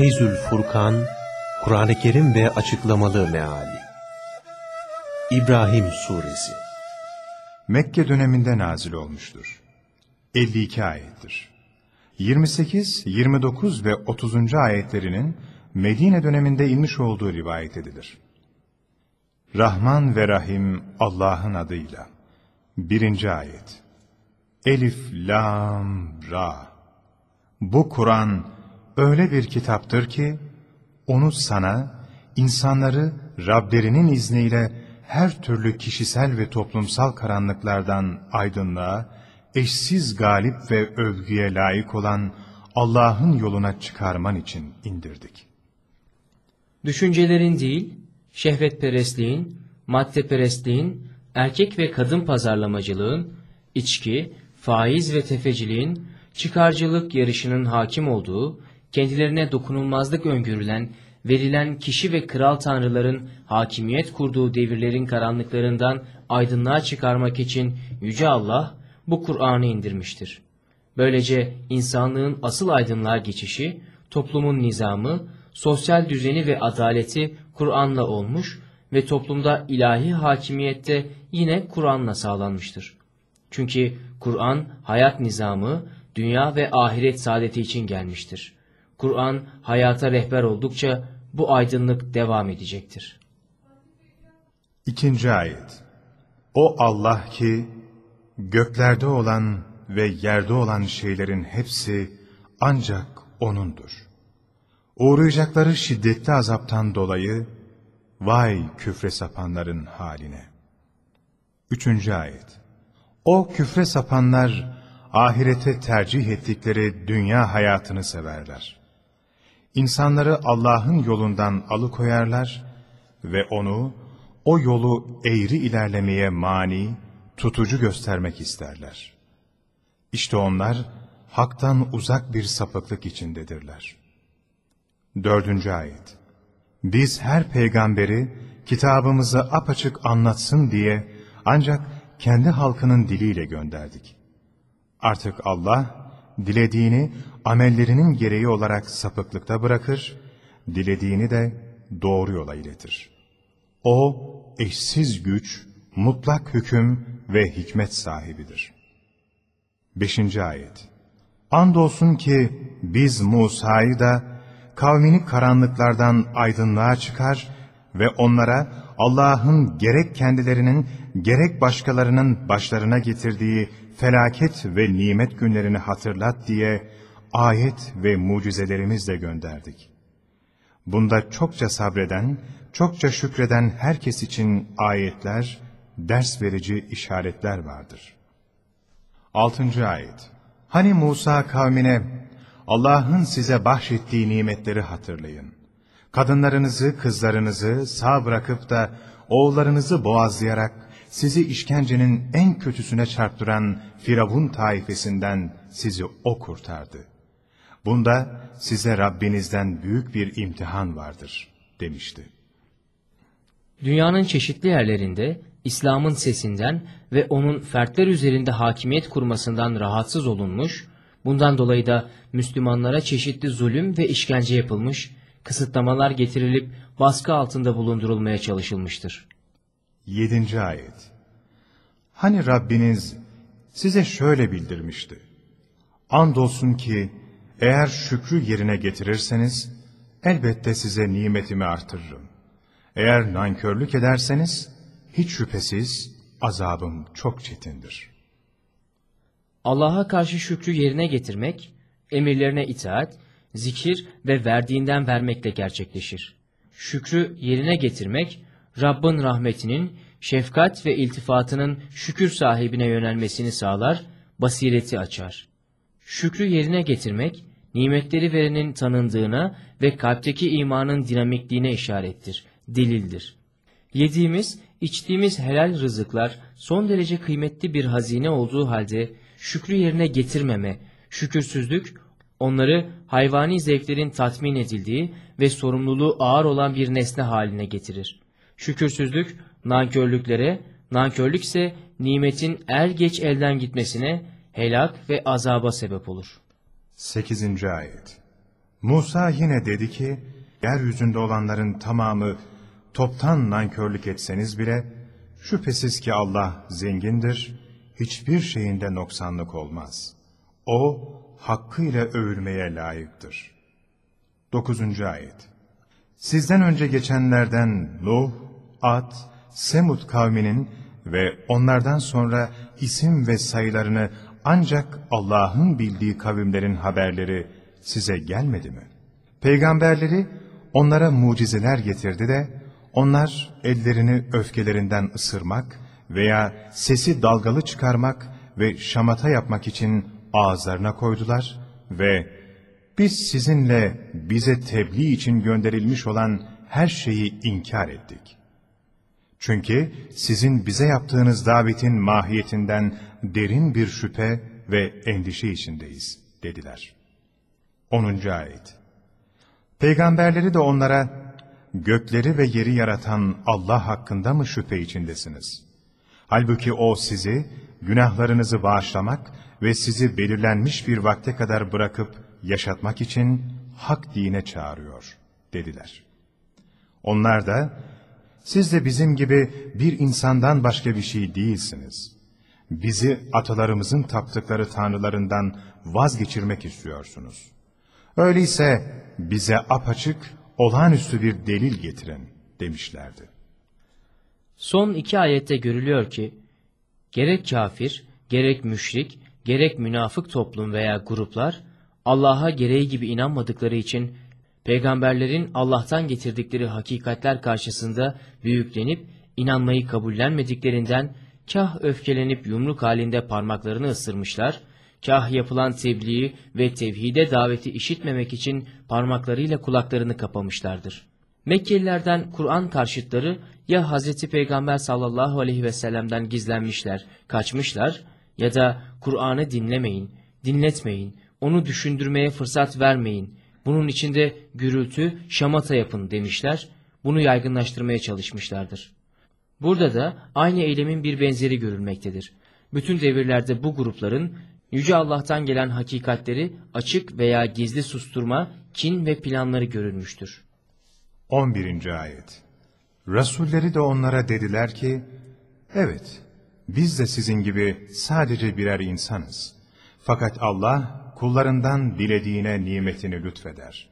Feyzül Furkan, Kur'an-ı Kerim ve Açıklamalı Meali İbrahim Suresi Mekke döneminde nazil olmuştur. 52 ayettir. 28, 29 ve 30. ayetlerinin Medine döneminde inmiş olduğu rivayet edilir. Rahman ve Rahim Allah'ın adıyla. Birinci ayet. Elif, Lam, Ra. Bu Kur'an öyle bir kitaptır ki, onu sana, insanları Rablerinin izniyle her türlü kişisel ve toplumsal karanlıklardan aydınlığa, eşsiz galip ve övgüye layık olan Allah'ın yoluna çıkarman için indirdik. Düşüncelerin değil, şehvetperestliğin, maddeperestliğin, erkek ve kadın pazarlamacılığın, içki, faiz ve tefeciliğin, çıkarcılık yarışının hakim olduğu, kendilerine dokunulmazlık öngörülen, verilen kişi ve kral tanrıların hakimiyet kurduğu devirlerin karanlıklarından aydınlığa çıkarmak için Yüce Allah bu Kur'an'ı indirmiştir. Böylece insanlığın asıl aydınlığa geçişi, toplumun nizamı, sosyal düzeni ve adaleti Kur'an'la olmuş ve toplumda ilahi hakimiyette yine Kur'an'la sağlanmıştır. Çünkü Kur'an hayat nizamı, dünya ve ahiret saadeti için gelmiştir. Kur'an hayata rehber oldukça bu aydınlık devam edecektir. İkinci ayet. O Allah ki göklerde olan ve yerde olan şeylerin hepsi ancak O'nundur. Uğrayacakları şiddetli azaptan dolayı vay küfre sapanların haline. Üçüncü ayet. O küfre sapanlar ahirete tercih ettikleri dünya hayatını severler. İnsanları Allah'ın yolundan alıkoyarlar ve onu, o yolu eğri ilerlemeye mani, tutucu göstermek isterler. İşte onlar, haktan uzak bir sapıklık içindedirler. Dördüncü ayet Biz her peygamberi, kitabımızı apaçık anlatsın diye, ancak kendi halkının diliyle gönderdik. Artık Allah, dilediğini amellerinin gereği olarak sapıklıkta bırakır, dilediğini de doğru yola iletir. O, eşsiz güç, mutlak hüküm ve hikmet sahibidir. Beşinci ayet Andolsun ki biz Musa'yı da kavmini karanlıklardan aydınlığa çıkar ve onlara Allah'ın gerek kendilerinin gerek başkalarının başlarına getirdiği felaket ve nimet günlerini hatırlat diye ayet ve mucizelerimizle gönderdik. Bunda çokça sabreden, çokça şükreden herkes için ayetler, ders verici işaretler vardır. Altıncı ayet Hani Musa kavmine, Allah'ın size bahşettiği nimetleri hatırlayın. Kadınlarınızı, kızlarınızı sağ bırakıp da oğullarınızı boğazlayarak sizi işkencenin en kötüsüne çarptıran Firavun taifesinden sizi o kurtardı. Bunda size Rabbinizden büyük bir imtihan vardır demişti. Dünyanın çeşitli yerlerinde İslam'ın sesinden ve onun fertler üzerinde hakimiyet kurmasından rahatsız olunmuş, bundan dolayı da Müslümanlara çeşitli zulüm ve işkence yapılmış, kısıtlamalar getirilip baskı altında bulundurulmaya çalışılmıştır. 7. Ayet Hani Rabbiniz size şöyle bildirmişti. Andolsun ki eğer şükrü yerine getirirseniz elbette size nimetimi artırırım. Eğer nankörlük ederseniz hiç şüphesiz azabım çok çetindir. Allah'a karşı şükrü yerine getirmek, emirlerine itaat, zikir ve verdiğinden vermekle gerçekleşir. Şükrü yerine getirmek, Rabbin rahmetinin, şefkat ve iltifatının şükür sahibine yönelmesini sağlar, basireti açar. Şükrü yerine getirmek, nimetleri verenin tanındığına ve kalpteki imanın dinamikliğine işarettir, delildir. Yediğimiz, içtiğimiz helal rızıklar son derece kıymetli bir hazine olduğu halde şükrü yerine getirmeme, şükürsüzlük, onları hayvani zevklerin tatmin edildiği ve sorumluluğu ağır olan bir nesne haline getirir. Şükürsüzlük, nankörlüklere, nankörlük ise nimetin er geç elden gitmesine, helak ve azaba sebep olur. 8. Ayet Musa yine dedi ki, yeryüzünde olanların tamamı toptan nankörlük etseniz bile, şüphesiz ki Allah zengindir, hiçbir şeyinde noksanlık olmaz. O, hakkıyla övülmeye layıktır. 9. Ayet Sizden önce geçenlerden Nuh, Ad, Semud kavminin ve onlardan sonra isim ve sayılarını ancak Allah'ın bildiği kavimlerin haberleri size gelmedi mi? Peygamberleri onlara mucizeler getirdi de onlar ellerini öfkelerinden ısırmak veya sesi dalgalı çıkarmak ve şamata yapmak için ağızlarına koydular ve biz sizinle bize tebliğ için gönderilmiş olan her şeyi inkar ettik. Çünkü sizin bize yaptığınız davetin mahiyetinden derin bir şüphe ve endişe içindeyiz, dediler. 10. Ayet Peygamberleri de onlara, gökleri ve yeri yaratan Allah hakkında mı şüphe içindesiniz? Halbuki O sizi, günahlarınızı bağışlamak ve sizi belirlenmiş bir vakte kadar bırakıp yaşatmak için hak dine çağırıyor, dediler. Onlar da, siz de bizim gibi bir insandan başka bir şey değilsiniz. Bizi atalarımızın taptıkları tanrılarından vazgeçirmek istiyorsunuz. Öyleyse bize apaçık, olağanüstü bir delil getirin demişlerdi. Son iki ayette görülüyor ki, gerek kafir, gerek müşrik, gerek münafık toplum veya gruplar, Allah'a gereği gibi inanmadıkları için, peygamberlerin Allah'tan getirdikleri hakikatler karşısında büyüklenip, inanmayı kabullenmediklerinden, kah öfkelenip yumruk halinde parmaklarını ısırmışlar, kah yapılan tebliği ve tevhide daveti işitmemek için parmaklarıyla kulaklarını kapamışlardır. Mekkelilerden Kur'an karşıtları ya Hz. Peygamber sallallahu aleyhi ve sellem'den gizlenmişler, kaçmışlar ya da Kur'an'ı dinlemeyin, dinletmeyin, onu düşündürmeye fırsat vermeyin, bunun içinde gürültü, şamata yapın demişler, bunu yaygınlaştırmaya çalışmışlardır. Burada da aynı eylemin bir benzeri görülmektedir. Bütün devirlerde bu grupların Yüce Allah'tan gelen hakikatleri açık veya gizli susturma, kin ve planları görülmüştür. 11. Ayet Resulleri de onlara dediler ki, Evet, biz de sizin gibi sadece birer insanız. Fakat Allah kullarından dilediğine nimetini lütfeder.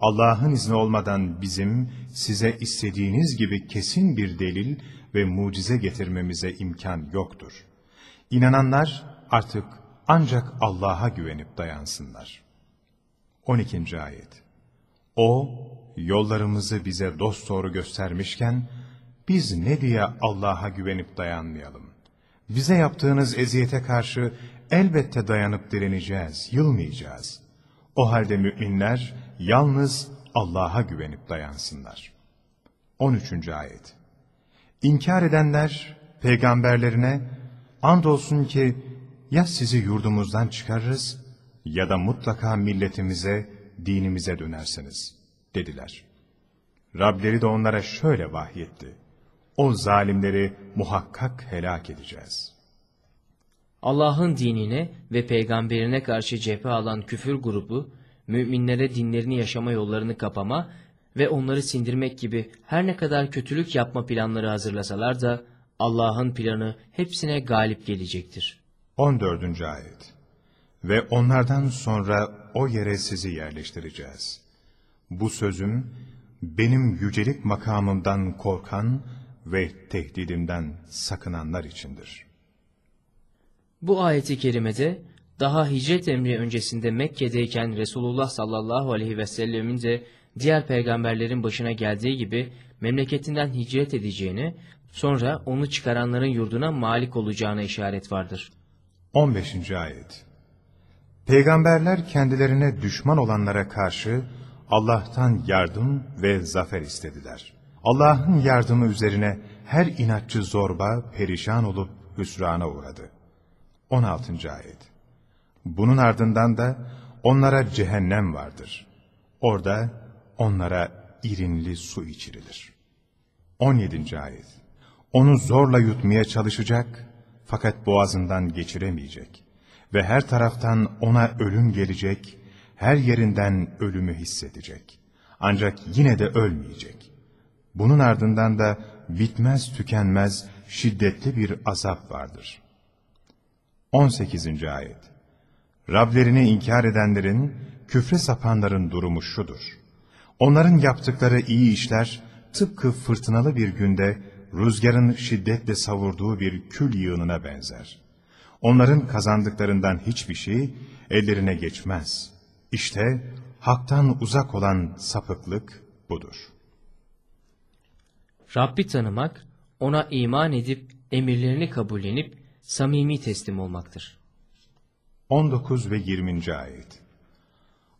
Allah'ın izni olmadan bizim size istediğiniz gibi kesin bir delil ve mucize getirmemize imkan yoktur. İnananlar artık ancak Allah'a güvenip dayansınlar. 12. Ayet O, yollarımızı bize dosdoğru göstermişken, biz ne diye Allah'a güvenip dayanmayalım? Bize yaptığınız eziyete karşı elbette dayanıp direneceğiz, yılmayacağız. O halde müminler yalnız Allah'a güvenip dayansınlar. 13. Ayet İnkar edenler peygamberlerine andolsun ki ya sizi yurdumuzdan çıkarırız ya da mutlaka milletimize, dinimize dönersiniz dediler. Rableri de onlara şöyle vahyetti. O zalimleri muhakkak helak edeceğiz. Allah'ın dinine ve peygamberine karşı cephe alan küfür grubu, müminlere dinlerini yaşama yollarını kapama ve onları sindirmek gibi her ne kadar kötülük yapma planları hazırlasalar da Allah'ın planı hepsine galip gelecektir. 14. Ayet Ve onlardan sonra o yere sizi yerleştireceğiz. Bu sözüm, benim yücelik makamımdan korkan ve tehdidimden sakınanlar içindir. Bu ayeti kerimede daha hicret emri öncesinde Mekke'deyken Resulullah sallallahu aleyhi ve sellemin de diğer peygamberlerin başına geldiği gibi memleketinden hicret edeceğini, sonra onu çıkaranların yurduna malik olacağına işaret vardır. 15. Ayet Peygamberler kendilerine düşman olanlara karşı Allah'tan yardım ve zafer istediler. Allah'ın yardımı üzerine her inatçı zorba perişan olup hüsrana uğradı. 16. Ayet Bunun ardından da onlara cehennem vardır. Orada onlara irinli su içirilir. 17. Ayet Onu zorla yutmaya çalışacak fakat boğazından geçiremeyecek ve her taraftan ona ölüm gelecek, her yerinden ölümü hissedecek. Ancak yine de ölmeyecek. Bunun ardından da bitmez tükenmez şiddetli bir azap vardır. 18. Ayet Rablerini inkar edenlerin, küfre sapanların durumu şudur. Onların yaptıkları iyi işler, tıpkı fırtınalı bir günde rüzgarın şiddetle savurduğu bir kül yığınına benzer. Onların kazandıklarından hiçbir şey ellerine geçmez. İşte haktan uzak olan sapıklık budur. Rabbi tanımak, ona iman edip emirlerini kabullenip samimi teslim olmaktır. 19 ve 20. ayet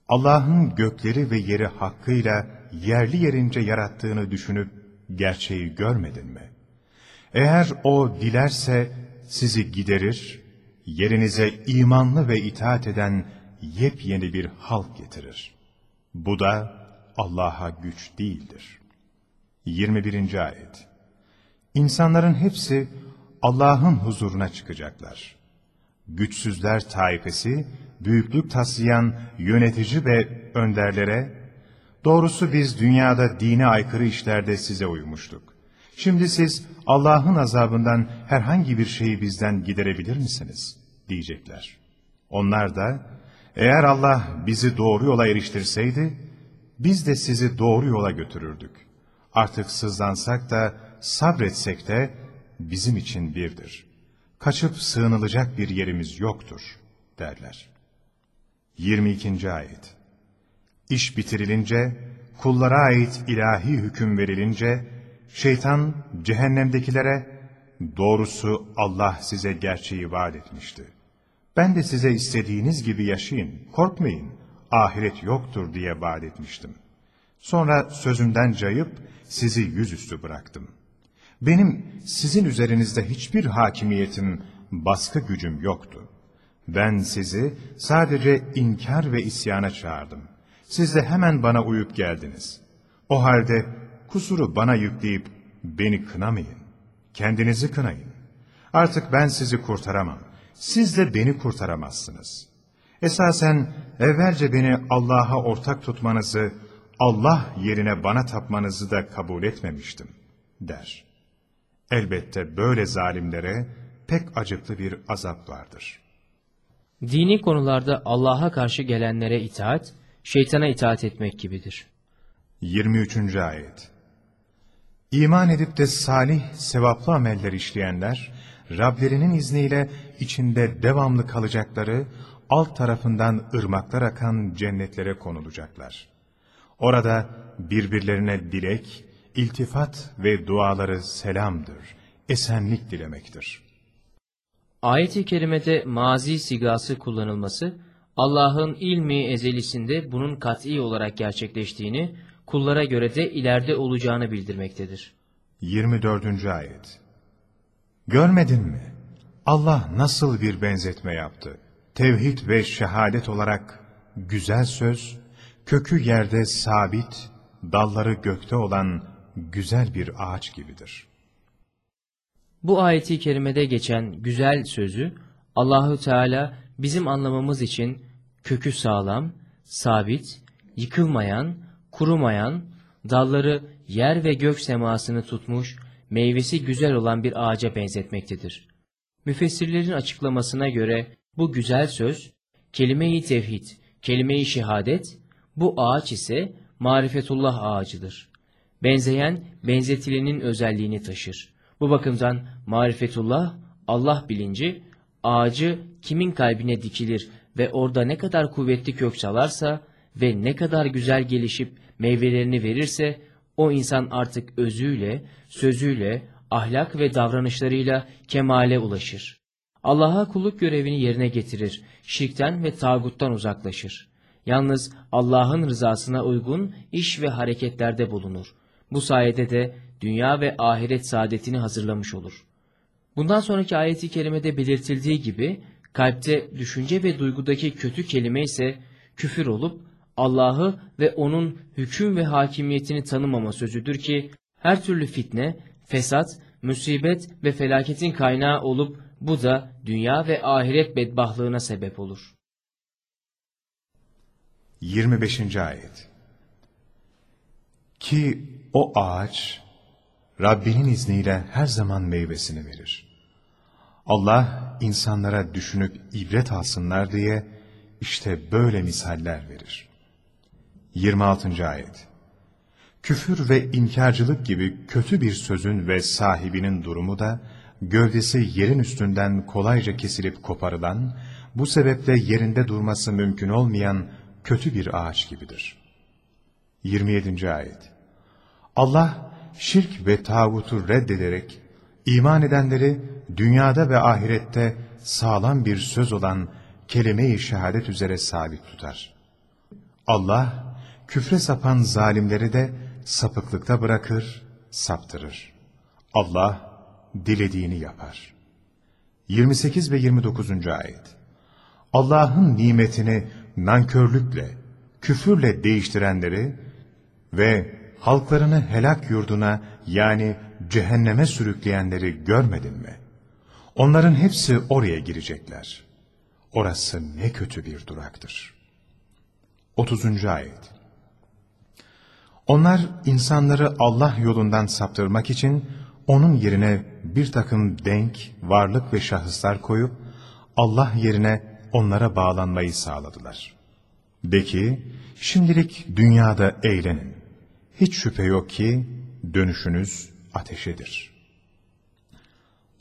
Allah'ın gökleri ve yeri hakkıyla yerli yerince yarattığını düşünüp gerçeği görmedin mi? Eğer O dilerse sizi giderir, yerinize imanlı ve itaat eden yepyeni bir halk getirir. Bu da Allah'a güç değildir. 21. ayet İnsanların hepsi Allah'ın huzuruna çıkacaklar. Güçsüzler taifesi, büyüklük taslayan yönetici ve önderlere, doğrusu biz dünyada dine aykırı işlerde size uymuştuk. Şimdi siz Allah'ın azabından herhangi bir şeyi bizden giderebilir misiniz? diyecekler. Onlar da, eğer Allah bizi doğru yola eriştirseydi, biz de sizi doğru yola götürürdük. Artık sızlansak da, sabretsek de bizim için birdir. Kaçıp sığınılacak bir yerimiz yoktur, derler. 22. Ayet İş bitirilince, kullara ait ilahi hüküm verilince, şeytan cehennemdekilere, doğrusu Allah size gerçeği vaat etmişti. Ben de size istediğiniz gibi yaşayın, korkmayın, ahiret yoktur diye vaat etmiştim. Sonra sözümden cayıp sizi yüzüstü bıraktım. Benim sizin üzerinizde hiçbir hakimiyetim, baskı gücüm yoktu. Ben sizi sadece inkar ve isyana çağırdım. Siz de hemen bana uyup geldiniz. O halde kusuru bana yükleyip beni kınamayın. Kendinizi kınayın. Artık ben sizi kurtaramam. Siz de beni kurtaramazsınız. Esasen evvelce beni Allah'a ortak tutmanızı, Allah yerine bana tapmanızı da kabul etmemiştim, der. Elbette böyle zalimlere pek acıklı bir azap vardır. Dini konularda Allah'a karşı gelenlere itaat, şeytana itaat etmek gibidir. 23. Ayet İman edip de salih, sevaplı ameller işleyenler, Rablerinin izniyle içinde devamlı kalacakları, alt tarafından ırmaklar akan cennetlere konulacaklar. Orada birbirlerine dilek, iltifat ve duaları selamdır, esenlik dilemektir. Ayet-i kerimede mazi sigası kullanılması, Allah'ın ilmi ezelisinde bunun kat'i olarak gerçekleştiğini, kullara göre de ileride olacağını bildirmektedir. 24. Ayet Görmedin mi? Allah nasıl bir benzetme yaptı? Tevhid ve şehadet olarak güzel söz, kökü yerde sabit, dalları gökte olan güzel bir ağaç gibidir. Bu ayeti kerimede geçen güzel sözü Allahü Teala bizim anlamamız için kökü sağlam, sabit, yıkılmayan, kurumayan, dalları yer ve gök semasını tutmuş, meyvesi güzel olan bir ağaca benzetmektedir. Müfessirlerin açıklamasına göre bu güzel söz, kelime-i tevhid, kelime-i şehadet, bu ağaç ise marifetullah ağacıdır. Benzeyen, benzetilenin özelliğini taşır. Bu bakımdan marifetullah, Allah bilinci, ağacı kimin kalbine dikilir ve orada ne kadar kuvvetli kök salarsa ve ne kadar güzel gelişip meyvelerini verirse, o insan artık özüyle, sözüyle, ahlak ve davranışlarıyla kemale ulaşır. Allah'a kulluk görevini yerine getirir, şirkten ve tağuttan uzaklaşır. Yalnız Allah'ın rızasına uygun iş ve hareketlerde bulunur. Bu sayede de dünya ve ahiret saadetini hazırlamış olur. Bundan sonraki ayeti kerimede belirtildiği gibi, kalpte düşünce ve duygudaki kötü kelime ise küfür olup Allah'ı ve onun hüküm ve hakimiyetini tanımama sözüdür ki, her türlü fitne, fesat, musibet ve felaketin kaynağı olup bu da dünya ve ahiret bedbahlığına sebep olur. 25. Ayet Ki o ağaç Rabbinin izniyle her zaman meyvesini verir. Allah insanlara düşünüp ibret alsınlar diye işte böyle misaller verir. 26. Ayet Küfür ve inkarcılık gibi kötü bir sözün ve sahibinin durumu da gövdesi yerin üstünden kolayca kesilip koparılan, bu sebeple yerinde durması mümkün olmayan kötü bir ağaç gibidir. 27. Ayet Allah şirk ve tağutu reddederek iman edenleri dünyada ve ahirette sağlam bir söz olan kelime-i şehadet üzere sabit tutar. Allah küfre sapan zalimleri de sapıklıkta bırakır, saptırır. Allah dilediğini yapar. 28 ve 29. ayet Allah'ın nimetini nankörlükle, küfürle değiştirenleri ve halklarını helak yurduna yani cehenneme sürükleyenleri görmedin mi? Onların hepsi oraya girecekler. Orası ne kötü bir duraktır. 30. ayet Onlar insanları Allah yolundan saptırmak için onun yerine bir takım denk, varlık ve şahıslar koyup Allah yerine onlara bağlanmayı sağladılar. De ki, şimdilik dünyada eğlenin. Hiç şüphe yok ki dönüşünüz ateşedir.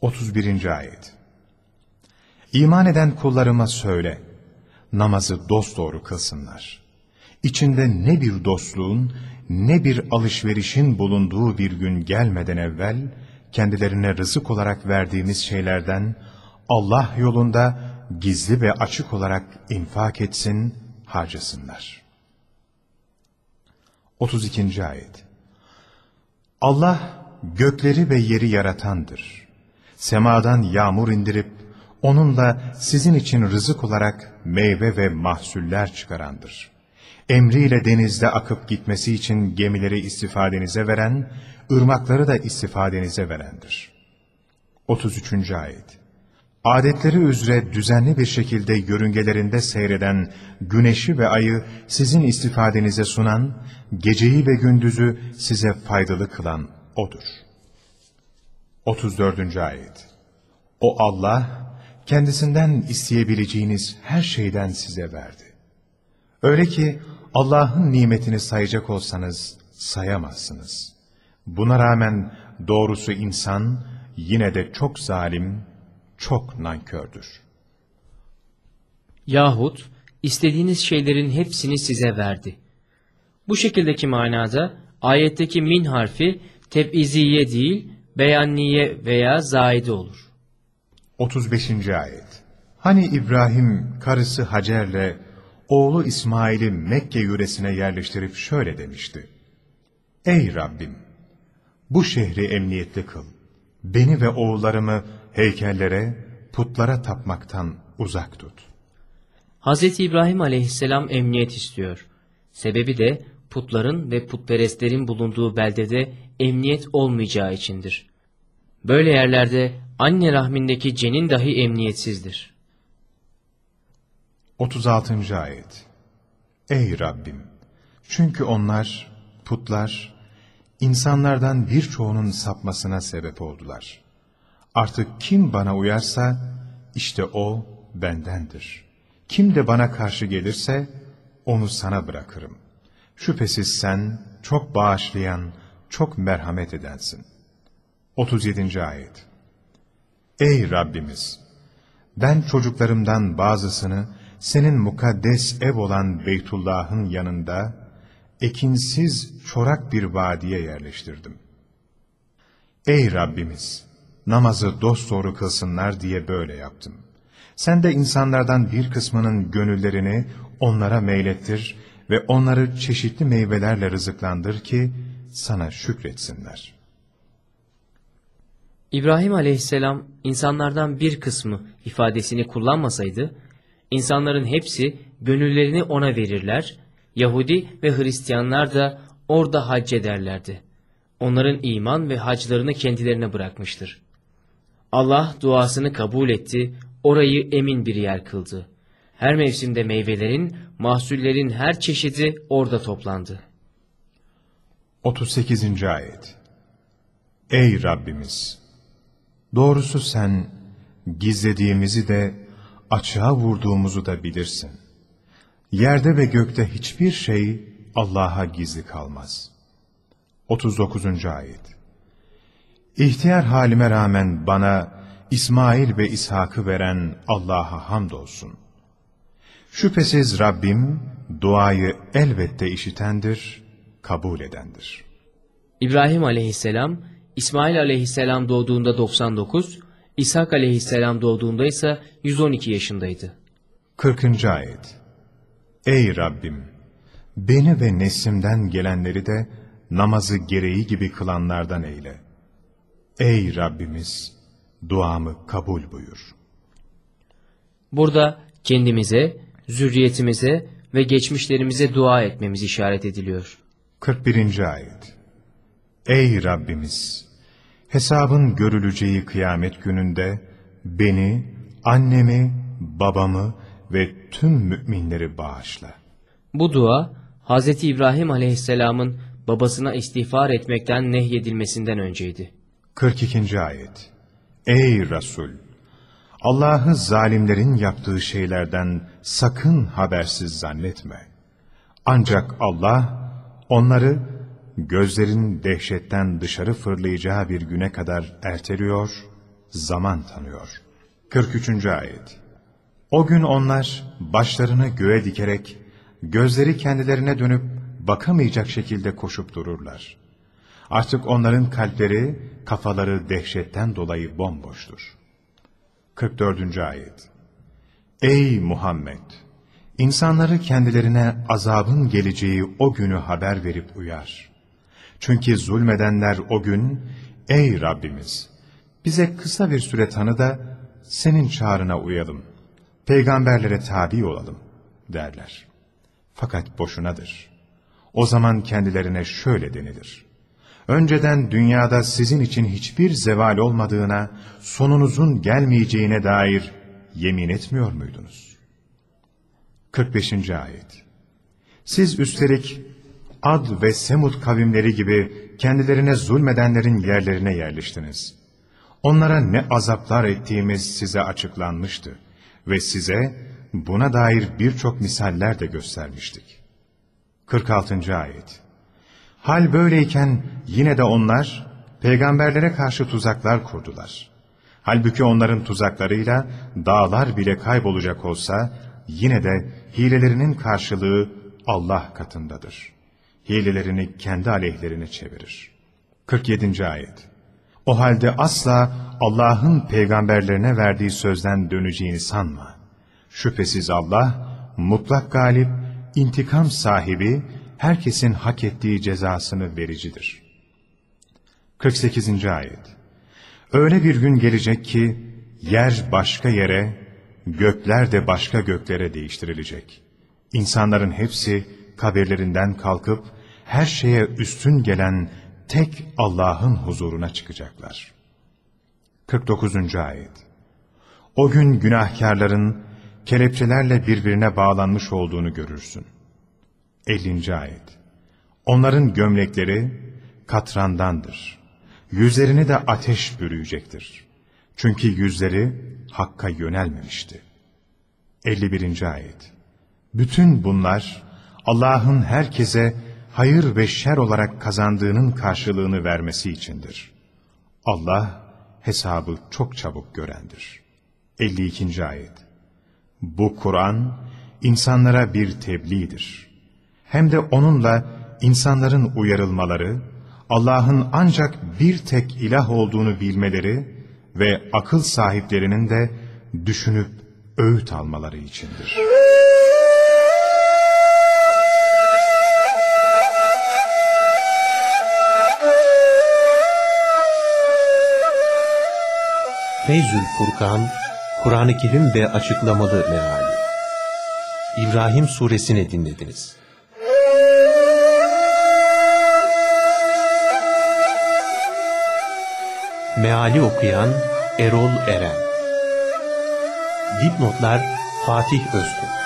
31. Ayet İman eden kullarıma söyle, namazı dosdoğru kılsınlar. İçinde ne bir dostluğun ne bir alışverişin bulunduğu bir gün gelmeden evvel, kendilerine rızık olarak verdiğimiz şeylerden Allah yolunda gizli ve açık olarak infak etsin, harcasınlar. 32. Ayet Allah gökleri ve yeri yaratandır. Semadan yağmur indirip, onunla sizin için rızık olarak meyve ve mahsuller çıkarandır. Emriyle denizde akıp gitmesi için gemileri istifadenize veren, ırmakları da istifadenize verendir. 33. Ayet Adetleri üzere düzenli bir şekilde yörüngelerinde seyreden güneşi ve ayı sizin istifadenize sunan, geceyi ve gündüzü size faydalı kılan O'dur. 34. Ayet O Allah, kendisinden isteyebileceğiniz her şeyden size verdi. Öyle ki Allah'ın nimetini sayacak olsanız sayamazsınız. Buna rağmen doğrusu insan yine de çok zalim, çok nankördür. Yahut istediğiniz şeylerin hepsini size verdi. Bu şekildeki manada ayetteki min harfi teb'iziye değil beyanniye veya zaide olur. 35. Ayet Hani İbrahim karısı Hacer'le oğlu İsmail'i Mekke yüresine yerleştirip şöyle demişti. Ey Rabbim! Bu şehri emniyetli kıl. Beni ve oğullarımı heykellere, putlara tapmaktan uzak tut. Hz. İbrahim aleyhisselam emniyet istiyor. Sebebi de putların ve putperestlerin bulunduğu beldede emniyet olmayacağı içindir. Böyle yerlerde anne rahmindeki cenin dahi emniyetsizdir. 36. Ayet Ey Rabbim! Çünkü onlar, putlar, insanlardan birçoğunun sapmasına sebep oldular. Artık kim bana uyarsa, işte o bendendir. Kim de bana karşı gelirse, onu sana bırakırım. Şüphesiz sen çok bağışlayan, çok merhamet edensin. 37. Ayet Ey Rabbimiz! Ben çocuklarımdan bazısını senin mukaddes ev olan Beytullah'ın yanında ekinsiz çorak bir vadiye yerleştirdim. Ey Rabbimiz! Namazı dosdoğru kılsınlar diye böyle yaptım. Sen de insanlardan bir kısmının gönüllerini onlara meylettir ve onları çeşitli meyvelerle rızıklandır ki sana şükretsinler. İbrahim aleyhisselam insanlardan bir kısmı ifadesini kullanmasaydı, insanların hepsi gönüllerini ona verirler, Yahudi ve Hristiyanlar da orada hac ederlerdi. Onların iman ve haclarını kendilerine bırakmıştır. Allah duasını kabul etti, orayı emin bir yer kıldı. Her mevsimde meyvelerin, mahsullerin her çeşidi orada toplandı. 38. Ayet Ey Rabbimiz! Doğrusu sen gizlediğimizi de açığa vurduğumuzu da bilirsin. Yerde ve gökte hiçbir şey Allah'a gizli kalmaz. 39. Ayet İhtiyar halime rağmen bana İsmail ve İshak'ı veren Allah'a hamdolsun. Şüphesiz Rabbim duayı elbette işitendir, kabul edendir. İbrahim aleyhisselam, İsmail aleyhisselam doğduğunda 99, İshak aleyhisselam doğduğunda ise 112 yaşındaydı. 40. Ayet Ey Rabbim! Beni ve neslimden gelenleri de namazı gereği gibi kılanlardan eyle. Ey Rabbimiz! Duamı kabul buyur. Burada kendimize, zürriyetimize ve geçmişlerimize dua etmemiz işaret ediliyor. 41. Ayet Ey Rabbimiz! Hesabın görüleceği kıyamet gününde beni, annemi, babamı ve tüm müminleri bağışla. Bu dua, Hz. İbrahim aleyhisselamın babasına istiğfar etmekten nehyedilmesinden önceydi. 42. Ayet Ey Resul! Allah'ı zalimlerin yaptığı şeylerden sakın habersiz zannetme. Ancak Allah onları gözlerin dehşetten dışarı fırlayacağı bir güne kadar erteliyor, zaman tanıyor. 43. Ayet O gün onlar başlarını göğe dikerek, gözleri kendilerine dönüp bakamayacak şekilde koşup dururlar. Artık onların kalpleri, kafaları dehşetten dolayı bomboştur. 44. Ayet Ey Muhammed! İnsanları kendilerine azabın geleceği o günü haber verip uyar. Çünkü zulmedenler o gün, Ey Rabbimiz! Bize kısa bir süre tanı da senin çağrına uyalım. Peygamberlere tabi olalım derler. Fakat boşunadır. O zaman kendilerine şöyle denilir. Önceden dünyada sizin için hiçbir zeval olmadığına, sonunuzun gelmeyeceğine dair yemin etmiyor muydunuz? 45. Ayet Siz üstelik Ad ve Semud kavimleri gibi kendilerine zulmedenlerin yerlerine yerleştiniz. Onlara ne azaplar ettiğimiz size açıklanmıştı ve size buna dair birçok misaller de göstermiştik. 46. Ayet Hal böyleyken yine de onlar peygamberlere karşı tuzaklar kurdular. Halbuki onların tuzaklarıyla dağlar bile kaybolacak olsa yine de hilelerinin karşılığı Allah katındadır. Hilelerini kendi aleyhlerine çevirir. 47. Ayet O halde asla Allah'ın peygamberlerine verdiği sözden döneceğini sanma. Şüphesiz Allah mutlak galip, intikam sahibi, herkesin hak ettiği cezasını vericidir. 48. Ayet Öyle bir gün gelecek ki, yer başka yere, gökler de başka göklere değiştirilecek. İnsanların hepsi kabirlerinden kalkıp, her şeye üstün gelen tek Allah'ın huzuruna çıkacaklar. 49. Ayet O gün günahkarların kelepçelerle birbirine bağlanmış olduğunu görürsün. 50. Ayet Onların gömlekleri katrandandır. Yüzlerini de ateş bürüyecektir. Çünkü yüzleri Hakk'a yönelmemişti. 51. Ayet Bütün bunlar Allah'ın herkese hayır ve şer olarak kazandığının karşılığını vermesi içindir. Allah hesabı çok çabuk görendir. 52. Ayet Bu Kur'an insanlara bir tebliğdir. Hem de onunla insanların uyarılmaları, Allah'ın ancak bir tek ilah olduğunu bilmeleri ve akıl sahiplerinin de düşünüp öğüt almaları içindir. Feyzül Furkan, Kur'an-ı Kerim ve Açıklamalı Meali İbrahim Suresini dinlediniz. Meali okuyan Erol Eren. Dipnotlar Fatih Öztürk